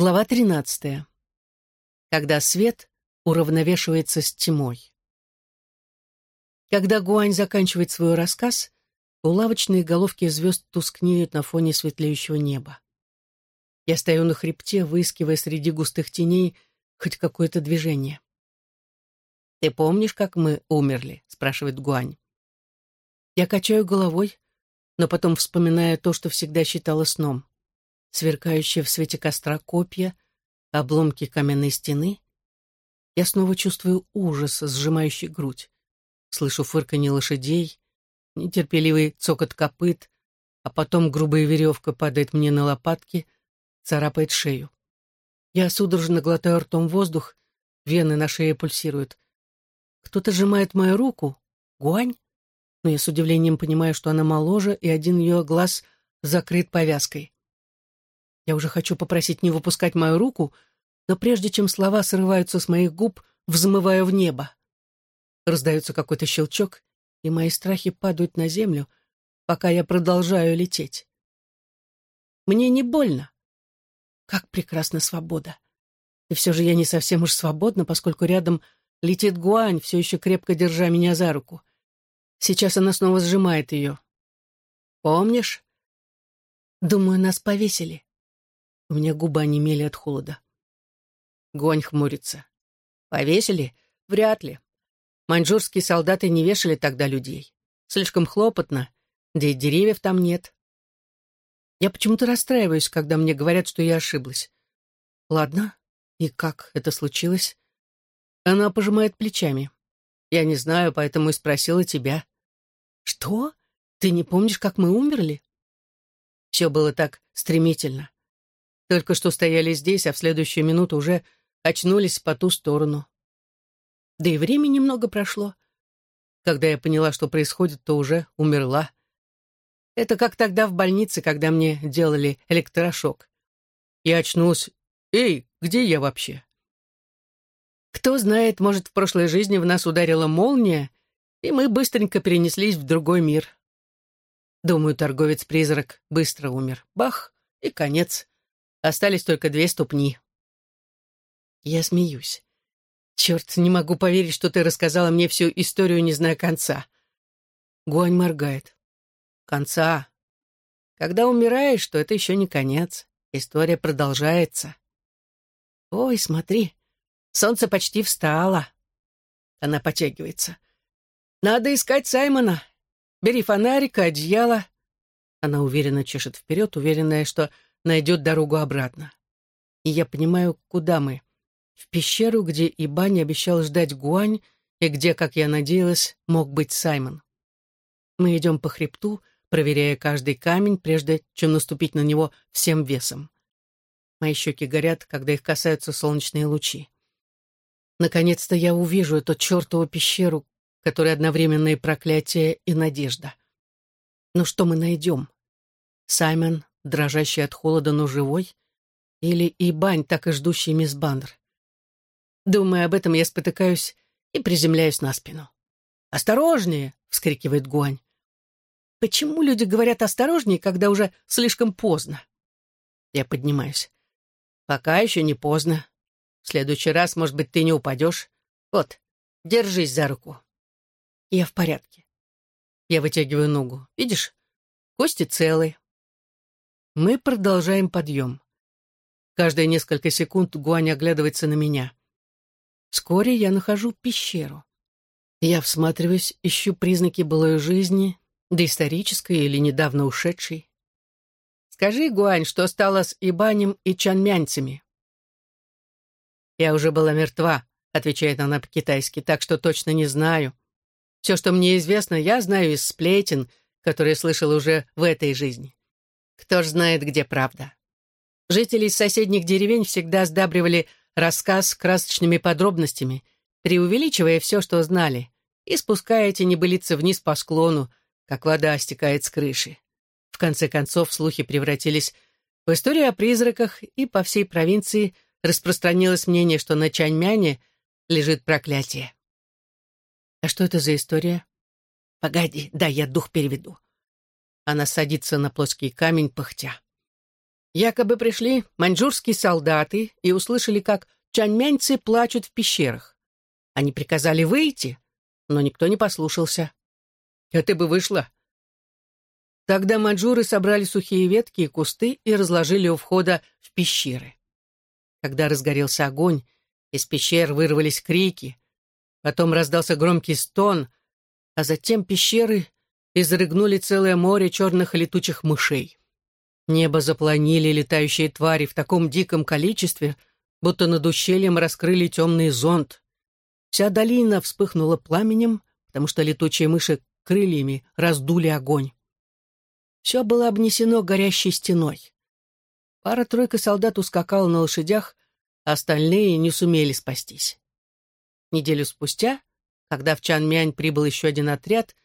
Глава 13. Когда свет уравновешивается с тьмой. Когда Гуань заканчивает свой рассказ, улавочные головки звезд тускнеют на фоне светлеющего неба. Я стою на хребте, выискивая среди густых теней хоть какое-то движение. «Ты помнишь, как мы умерли?» — спрашивает Гуань. Я качаю головой, но потом вспоминаю то, что всегда считала сном сверкающие в свете костра копья, обломки каменной стены. Я снова чувствую ужас, сжимающий грудь. Слышу фырканье лошадей, нетерпеливый цокот копыт, а потом грубая веревка падает мне на лопатки, царапает шею. Я судорожно глотаю ртом воздух, вены на шее пульсируют. Кто-то сжимает мою руку, гуань, но я с удивлением понимаю, что она моложе, и один ее глаз закрыт повязкой. Я уже хочу попросить не выпускать мою руку, но прежде чем слова срываются с моих губ, взмываю в небо. Раздается какой-то щелчок, и мои страхи падают на землю, пока я продолжаю лететь. Мне не больно. Как прекрасна свобода. И все же я не совсем уж свободна, поскольку рядом летит Гуань, все еще крепко держа меня за руку. Сейчас она снова сжимает ее. «Помнишь?» «Думаю, нас повесили». У меня губы онемели от холода. Гонь хмурится. Повесили? Вряд ли. Маньчжурские солдаты не вешали тогда людей. Слишком хлопотно, да и деревьев там нет. Я почему-то расстраиваюсь, когда мне говорят, что я ошиблась. Ладно, и как это случилось? Она пожимает плечами. Я не знаю, поэтому и спросила тебя. Что? Ты не помнишь, как мы умерли? Все было так стремительно. Только что стояли здесь, а в следующую минуту уже очнулись по ту сторону. Да и время немного прошло. Когда я поняла, что происходит, то уже умерла. Это как тогда в больнице, когда мне делали электрошок. Я очнулась. «Эй, где я вообще?» Кто знает, может, в прошлой жизни в нас ударила молния, и мы быстренько перенеслись в другой мир. Думаю, торговец-призрак быстро умер. Бах, и конец. Остались только две ступни. Я смеюсь. Черт, не могу поверить, что ты рассказала мне всю историю, не зная конца. Гуань моргает. Конца. Когда умираешь, то это еще не конец. История продолжается. Ой, смотри, солнце почти встало. Она потягивается. Надо искать Саймона. Бери фонарик, одеяло. Она уверенно чешет вперед, уверенная, что найдет дорогу обратно. И я понимаю, куда мы. В пещеру, где Ибань обещал ждать Гуань, и где, как я надеялась, мог быть Саймон. Мы идем по хребту, проверяя каждый камень, прежде чем наступить на него всем весом. Мои щеки горят, когда их касаются солнечные лучи. Наконец-то я увижу эту чертову пещеру, которая одновременно и проклятие, и надежда. Но что мы найдем? Саймон, дрожащий от холода, но живой? Или Ибань, так и ждущий мисс Бандер? Думая об этом, я спотыкаюсь и приземляюсь на спину. «Осторожнее!» — вскрикивает Гуань. «Почему люди говорят осторожнее, когда уже слишком поздно?» Я поднимаюсь. «Пока еще не поздно. В следующий раз, может быть, ты не упадешь. Вот, держись за руку». Я в порядке. Я вытягиваю ногу. Видишь, кости целые. Мы продолжаем подъем. Каждые несколько секунд Гуань оглядывается на меня. Вскоре я нахожу пещеру. Я всматриваюсь, ищу признаки былой жизни, доисторической или недавно ушедшей. Скажи, Гуань, что стало с Ибанем и Чанмянцами? Я уже была мертва, отвечает она по-китайски, так что точно не знаю. Все, что мне известно, я знаю из сплетен, которые слышал уже в этой жизни. Кто ж знает, где правда. Жители соседних деревень всегда сдабривали рассказ красочными подробностями, преувеличивая все, что знали, и спуская эти небылицы вниз по склону, как вода стекает с крыши. В конце концов, слухи превратились в историю о призраках, и по всей провинции распространилось мнение, что на Чаньмяне лежит проклятие. А что это за история? Погоди, да, я дух переведу. Она садится на плоский камень, пыхтя. Якобы пришли маньчжурские солдаты и услышали, как чаньмяньцы плачут в пещерах. Они приказали выйти, но никто не послушался. А ты бы вышла. Тогда маньчжуры собрали сухие ветки и кусты и разложили у входа в пещеры. Когда разгорелся огонь, из пещер вырвались крики, потом раздался громкий стон, а затем пещеры изрыгнули целое море черных летучих мышей. Небо запланили летающие твари в таком диком количестве, будто над ущельем раскрыли темный зонт. Вся долина вспыхнула пламенем, потому что летучие мыши крыльями раздули огонь. Все было обнесено горящей стеной. Пара-тройка солдат ускакала на лошадях, а остальные не сумели спастись. Неделю спустя когда в Чанмянь прибыл еще один отряд,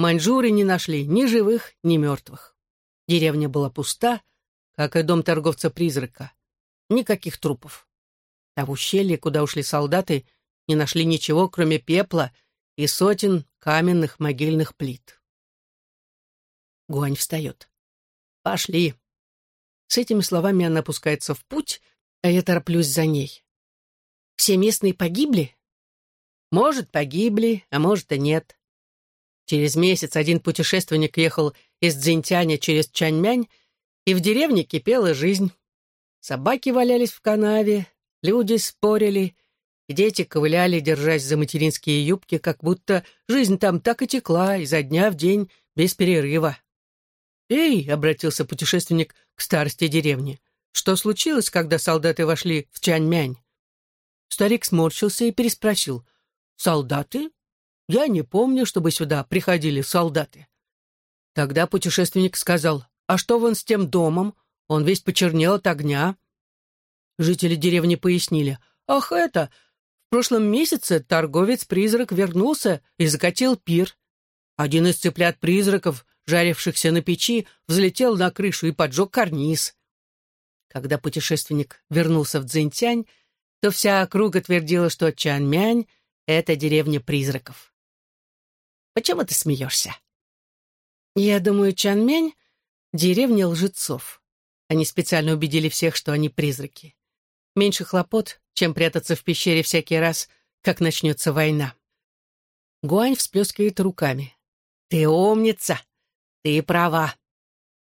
маньчжуры не нашли ни живых, ни мертвых. Деревня была пуста, как и дом торговца-призрака. Никаких трупов. А в ущелье, куда ушли солдаты, не нашли ничего, кроме пепла и сотен каменных могильных плит. Гуань встает. «Пошли». С этими словами она опускается в путь, а я тороплюсь за ней. «Все местные погибли?» Может, погибли, а может и нет. Через месяц один путешественник ехал из Цзиньтяня через Чаньмянь, и в деревне кипела жизнь. Собаки валялись в канаве, люди спорили, дети ковыляли, держась за материнские юбки, как будто жизнь там так и текла изо дня в день без перерыва. «Эй!» — обратился путешественник к старости деревни. «Что случилось, когда солдаты вошли в Чаньмянь?» Старик сморщился и переспросил. Солдаты? Я не помню, чтобы сюда приходили солдаты. Тогда путешественник сказал, а что вон с тем домом? Он весь почернел от огня. Жители деревни пояснили, ах, это, в прошлом месяце торговец-призрак вернулся и закатил пир. Один из цыплят-призраков, жарившихся на печи, взлетел на крышу и поджег карниз. Когда путешественник вернулся в Цзиньтянь, то вся округа твердила, что Чанмянь это деревня призраков. Почему ты смеешься? Я думаю, Чанмень — деревня лжецов. Они специально убедили всех, что они призраки. Меньше хлопот, чем прятаться в пещере всякий раз, как начнется война. Гуань всплескивает руками. «Ты умница! Ты права!»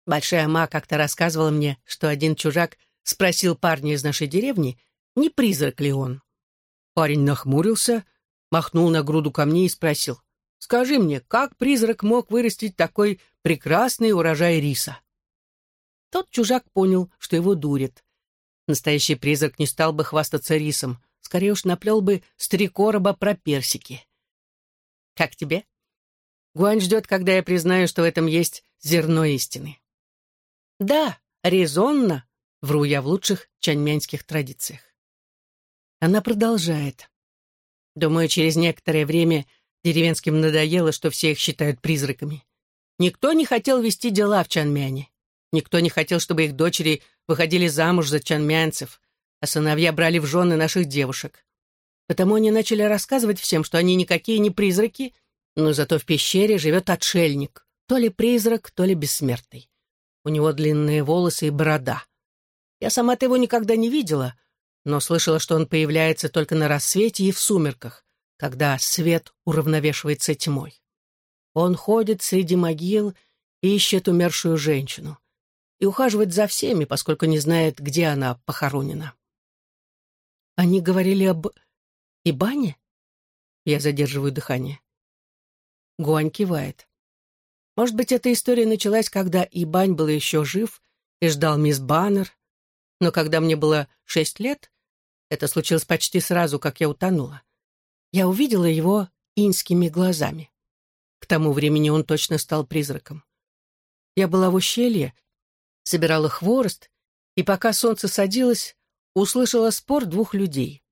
Большая ма как-то рассказывала мне, что один чужак спросил парня из нашей деревни, не призрак ли он. Парень нахмурился, махнул на груду камней и спросил, «Скажи мне, как призрак мог вырастить такой прекрасный урожай риса?» Тот чужак понял, что его дурит. Настоящий призрак не стал бы хвастаться рисом, скорее уж наплел бы с три короба про персики. «Как тебе?» Гуань ждет, когда я признаю, что в этом есть зерно истины. «Да, резонно», — вру я в лучших чаньмянских традициях. Она продолжает. Думаю, через некоторое время деревенским надоело, что все их считают призраками. Никто не хотел вести дела в Чанмяне. Никто не хотел, чтобы их дочери выходили замуж за чанмянцев, а сыновья брали в жены наших девушек. Потому они начали рассказывать всем, что они никакие не призраки, но зато в пещере живет отшельник, то ли призрак, то ли бессмертный. У него длинные волосы и борода. Я сама-то его никогда не видела, но слышала, что он появляется только на рассвете и в сумерках, когда свет уравновешивается тьмой. Он ходит среди могил и ищет умершую женщину и ухаживает за всеми, поскольку не знает, где она похоронена. Они говорили об Ибане? Я задерживаю дыхание. Гуань кивает. Может быть, эта история началась, когда Ибань был еще жив и ждал мисс Баннер, но когда мне было шесть лет, это случилось почти сразу, как я утонула. Я увидела его инскими глазами. К тому времени он точно стал призраком. Я была в ущелье, собирала хворост, и пока солнце садилось, услышала спор двух людей.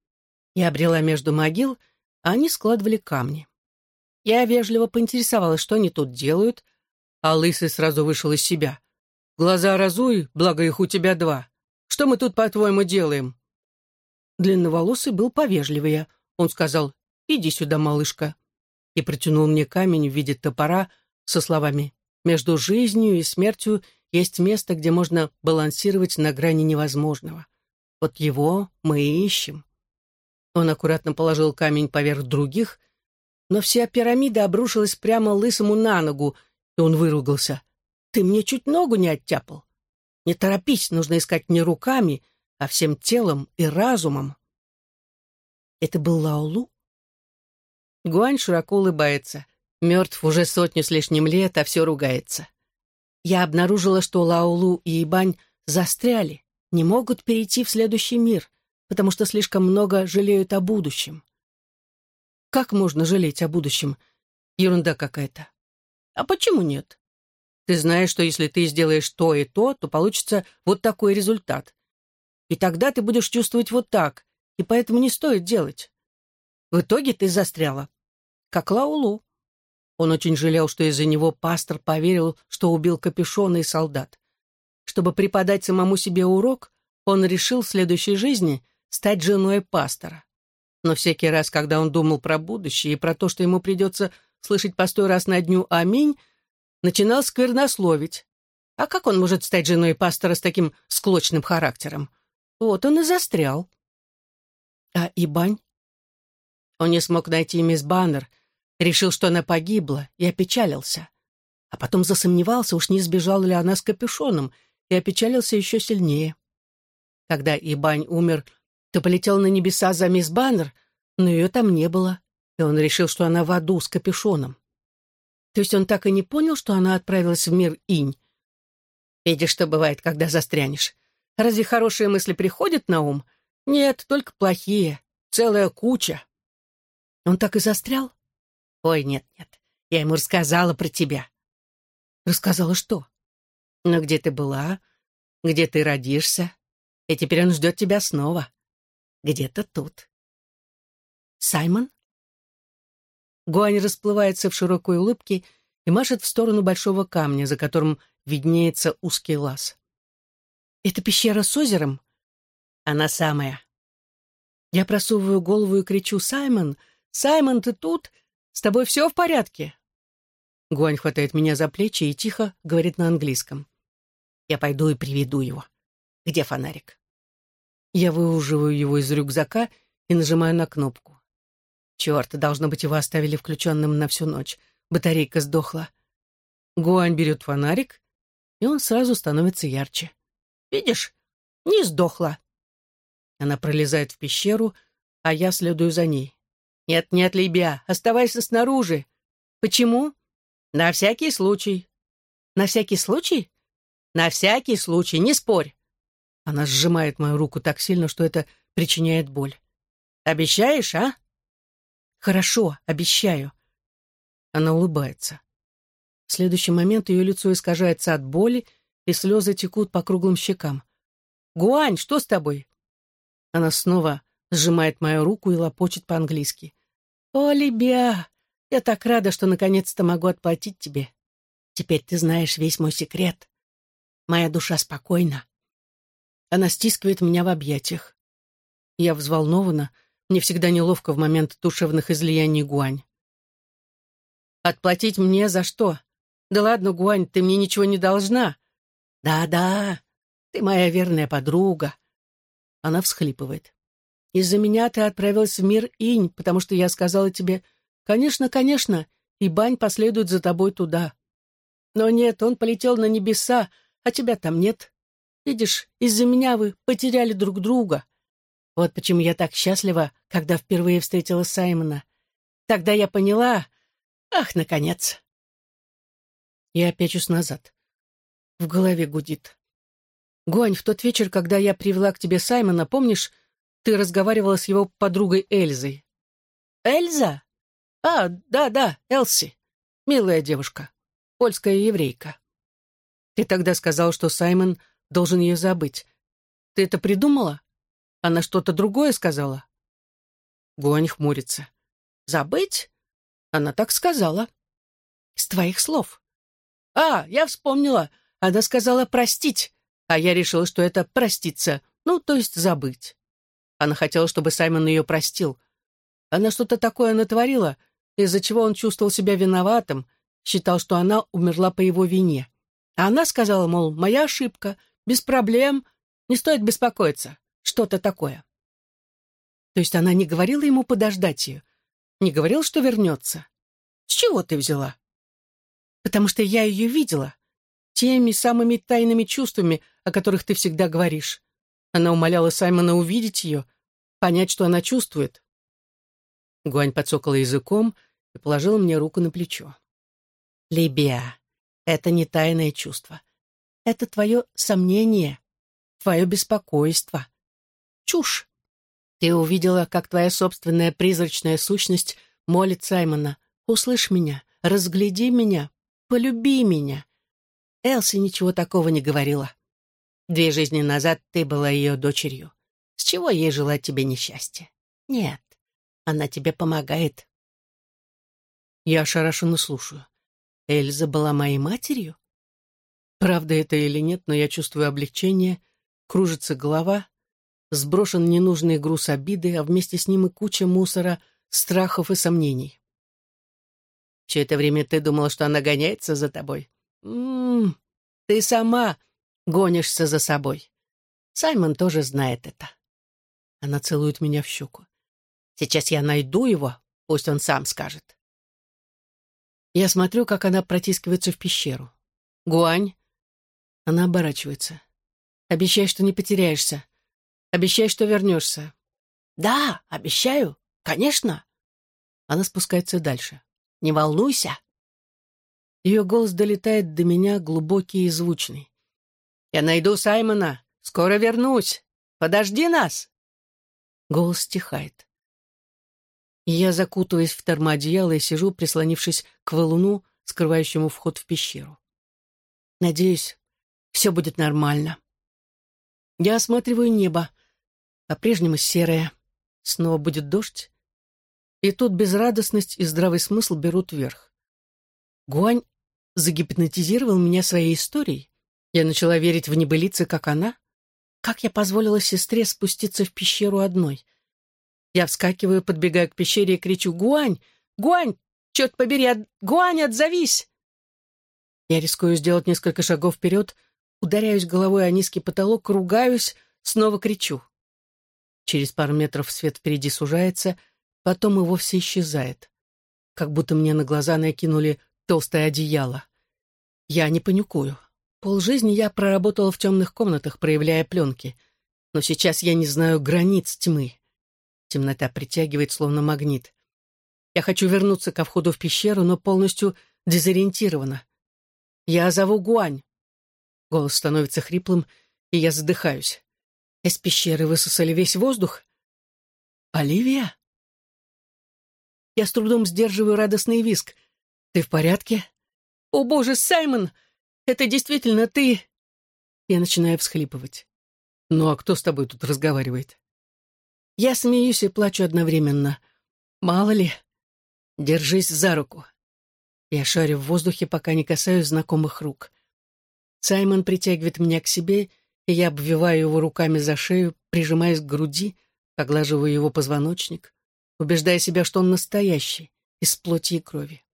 Я обрела между могил, а они складывали камни. Я вежливо поинтересовалась, что они тут делают, а лысый сразу вышел из себя. «Глаза разуй, благо их у тебя два. Что мы тут, по-твоему, делаем?» Длинноволосый был повежливее. Он сказал «Иди сюда, малышка», и протянул мне камень в виде топора со словами «Между жизнью и смертью есть место, где можно балансировать на грани невозможного. Вот его мы и ищем. Он аккуратно положил камень поверх других, но вся пирамида обрушилась прямо лысому на ногу, и он выругался. «Ты мне чуть ногу не оттяпал. Не торопись, нужно искать не руками, а всем телом и разумом». Это был Лаолу? Гуань широко улыбается. Мертв уже сотню с лишним лет, а все ругается. Я обнаружила, что Лаолу и Ибань застряли, не могут перейти в следующий мир, потому что слишком много жалеют о будущем. Как можно жалеть о будущем? Ерунда какая-то. А почему нет? Ты знаешь, что если ты сделаешь то и то, то получится вот такой результат. И тогда ты будешь чувствовать вот так, и поэтому не стоит делать. В итоге ты застряла. Как Лаулу. Он очень жалел, что из-за него пастор поверил, что убил капюшона и солдат. Чтобы преподать самому себе урок, он решил в следующей жизни стать женой пастора. Но всякий раз, когда он думал про будущее и про то, что ему придется слышать по сто раз на дню «Аминь», начинал сквернословить. А как он может стать женой пастора с таким склочным характером? Вот он и застрял. А Ибань? Он не смог найти мисс Баннер, решил, что она погибла, и опечалился. А потом засомневался, уж не сбежала ли она с капюшоном, и опечалился еще сильнее. Когда Ибань умер, то полетел на небеса за мисс Баннер, но ее там не было, и он решил, что она в аду с капюшоном. То есть он так и не понял, что она отправилась в мир инь. Видишь, что бывает, когда застрянешь. Разве хорошие мысли приходят на ум? Нет, только плохие. Целая куча. Он так и застрял? Ой, нет-нет, я ему рассказала про тебя. Рассказала что? Ну, где ты была, где ты родишься, и теперь он ждет тебя снова. Где-то тут. Саймон? Гуань расплывается в широкой улыбке и машет в сторону большого камня, за которым виднеется узкий лаз. «Это пещера с озером?» «Она самая». Я просовываю голову и кричу «Саймон! Саймон, ты тут? С тобой все в порядке?» Гуань хватает меня за плечи и тихо говорит на английском. «Я пойду и приведу его. Где фонарик?» Я выуживаю его из рюкзака и нажимаю на кнопку. Черт, должно быть, его оставили включенным на всю ночь. Батарейка сдохла. Гуань берет фонарик, и он сразу становится ярче. «Видишь, не сдохла». Она пролезает в пещеру, а я следую за ней. «Нет, нет, Либия, оставайся снаружи». «Почему?» «На всякий случай». «На всякий случай?» «На всякий случай, не спорь». Она сжимает мою руку так сильно, что это причиняет боль. «Обещаешь, а?» «Хорошо, обещаю». Она улыбается. В следующий момент ее лицо искажается от боли, и слезы текут по круглым щекам. «Гуань, что с тобой?» Она снова сжимает мою руку и лопочет по-английски. «О, Либя, я так рада, что наконец-то могу отплатить тебе. Теперь ты знаешь весь мой секрет. Моя душа спокойна. Она стискивает меня в объятиях. Я взволнована, мне всегда неловко в момент душевных излияний Гуань. «Отплатить мне за что? Да ладно, Гуань, ты мне ничего не должна». «Да-да, ты моя верная подруга». Она всхлипывает. «Из-за меня ты отправилась в мир Инь, потому что я сказала тебе, конечно, конечно, и Бань последует за тобой туда. Но нет, он полетел на небеса, а тебя там нет. Видишь, из-за меня вы потеряли друг друга. Вот почему я так счастлива, когда впервые встретила Саймона. Тогда я поняла... Ах, наконец!» Я пячусь назад. В голове гудит. «Гуань, в тот вечер, когда я привела к тебе Саймона, помнишь, ты разговаривала с его подругой Эльзой?» «Эльза? А, да-да, Элси. Милая девушка. Польская еврейка. Ты тогда сказал, что Саймон должен ее забыть. Ты это придумала? Она что-то другое сказала?» Гуань хмурится. «Забыть? Она так сказала. С твоих слов. А, я вспомнила. Она сказала «простить», а я решила, что это «проститься», ну, то есть забыть. Она хотела, чтобы Саймон ее простил. Она что-то такое натворила, из-за чего он чувствовал себя виноватым, считал, что она умерла по его вине. А она сказала, мол, моя ошибка, без проблем, не стоит беспокоиться, что-то такое. То есть она не говорила ему подождать ее, не говорила, что вернется. С чего ты взяла? Потому что я ее видела, теми самыми тайными чувствами, о которых ты всегда говоришь. Она умоляла Саймона увидеть ее, понять, что она чувствует. Гуань подсокала языком и положила мне руку на плечо. «Либия, это не тайное чувство. Это твое сомнение, твое беспокойство. Чушь. Ты увидела, как твоя собственная призрачная сущность молит Саймона. Услышь меня, разгляди меня, полюби меня. Элси ничего такого не говорила. Две жизни назад ты была ее дочерью. С чего ей желать тебе несчастья? Нет, она тебе помогает. Я ошарашенно слушаю. Эльза была моей матерью? Правда это или нет, но я чувствую облегчение, кружится голова, сброшен ненужный груз обиды, а вместе с ним и куча мусора, страхов и сомнений. Все это время ты думала, что она гоняется за тобой? М-м, ты сама гонишься за собой. Саймон тоже знает это. Она целует меня в щеку. Сейчас я найду его, пусть он сам скажет. Я смотрю, как она протискивается в пещеру. «Гуань!» Она оборачивается. «Обещай, что не потеряешься. Обещай, что вернешься». «Да, обещаю. Конечно». Она спускается дальше. «Не волнуйся». Ее голос долетает до меня глубокий и звучный. «Я найду Саймона. Скоро вернусь. Подожди нас!» Голос стихает. Я закутываюсь в термоодеяло и сижу, прислонившись к валуну, скрывающему вход в пещеру. Надеюсь, все будет нормально. Я осматриваю небо, по-прежнему серое. Снова будет дождь. И тут безрадостность и здравый смысл берут верх. Гуань загипнотизировал меня своей историей. Я начала верить в небылицы, как она. Как я позволила сестре спуститься в пещеру одной? Я вскакиваю, подбегаю к пещере и кричу «Гуань! Гуань! Черт побери! От... Гуань, отзовись!» Я рискую сделать несколько шагов вперед, ударяюсь головой о низкий потолок, ругаюсь, снова кричу. Через пару метров свет впереди сужается, потом и вовсе исчезает. Как будто мне на глаза накинули толстое одеяло. Я не паникую. Полжизни я проработала в темных комнатах, проявляя пленки. Но сейчас я не знаю границ тьмы. Темнота притягивает, словно магнит. Я хочу вернуться ко входу в пещеру, но полностью дезориентирована. Я зову Гуань. Голос становится хриплым, и я задыхаюсь. Из пещеры высосали весь воздух. «Оливия?» Я с трудом сдерживаю радостный виск. «Ты в порядке?» «О, боже, Саймон! Это действительно ты!» Я начинаю всхлипывать. «Ну а кто с тобой тут разговаривает?» Я смеюсь и плачу одновременно. Мало ли. Держись за руку. Я шарю в воздухе, пока не касаюсь знакомых рук. Саймон притягивает меня к себе, и я обвиваю его руками за шею, прижимаясь к груди, поглаживаю его позвоночник, убеждая себя, что он настоящий, из плоти и крови.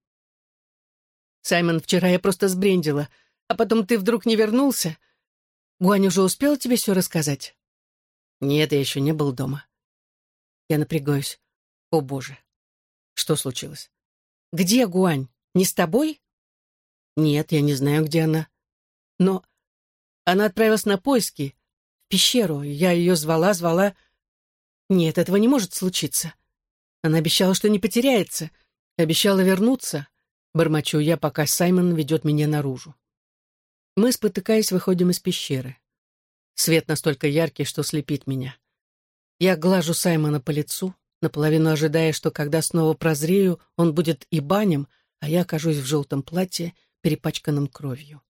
«Саймон, вчера я просто сбрендила, а потом ты вдруг не вернулся. Гуань уже успел тебе все рассказать?» «Нет, я еще не был дома. Я напрягаюсь. О, боже. Что случилось? Где Гуань? Не с тобой? Нет, я не знаю, где она. Но она отправилась на поиски, в пещеру. Я ее звала, звала. Нет, этого не может случиться. Она обещала, что не потеряется. Обещала вернуться. Бормочу я, пока Саймон ведет меня наружу. Мы, спотыкаясь, выходим из пещеры. Свет настолько яркий, что слепит меня. Я глажу Саймона по лицу, наполовину ожидая, что когда снова прозрею, он будет и банем, а я окажусь в желтом платье, перепачканном кровью.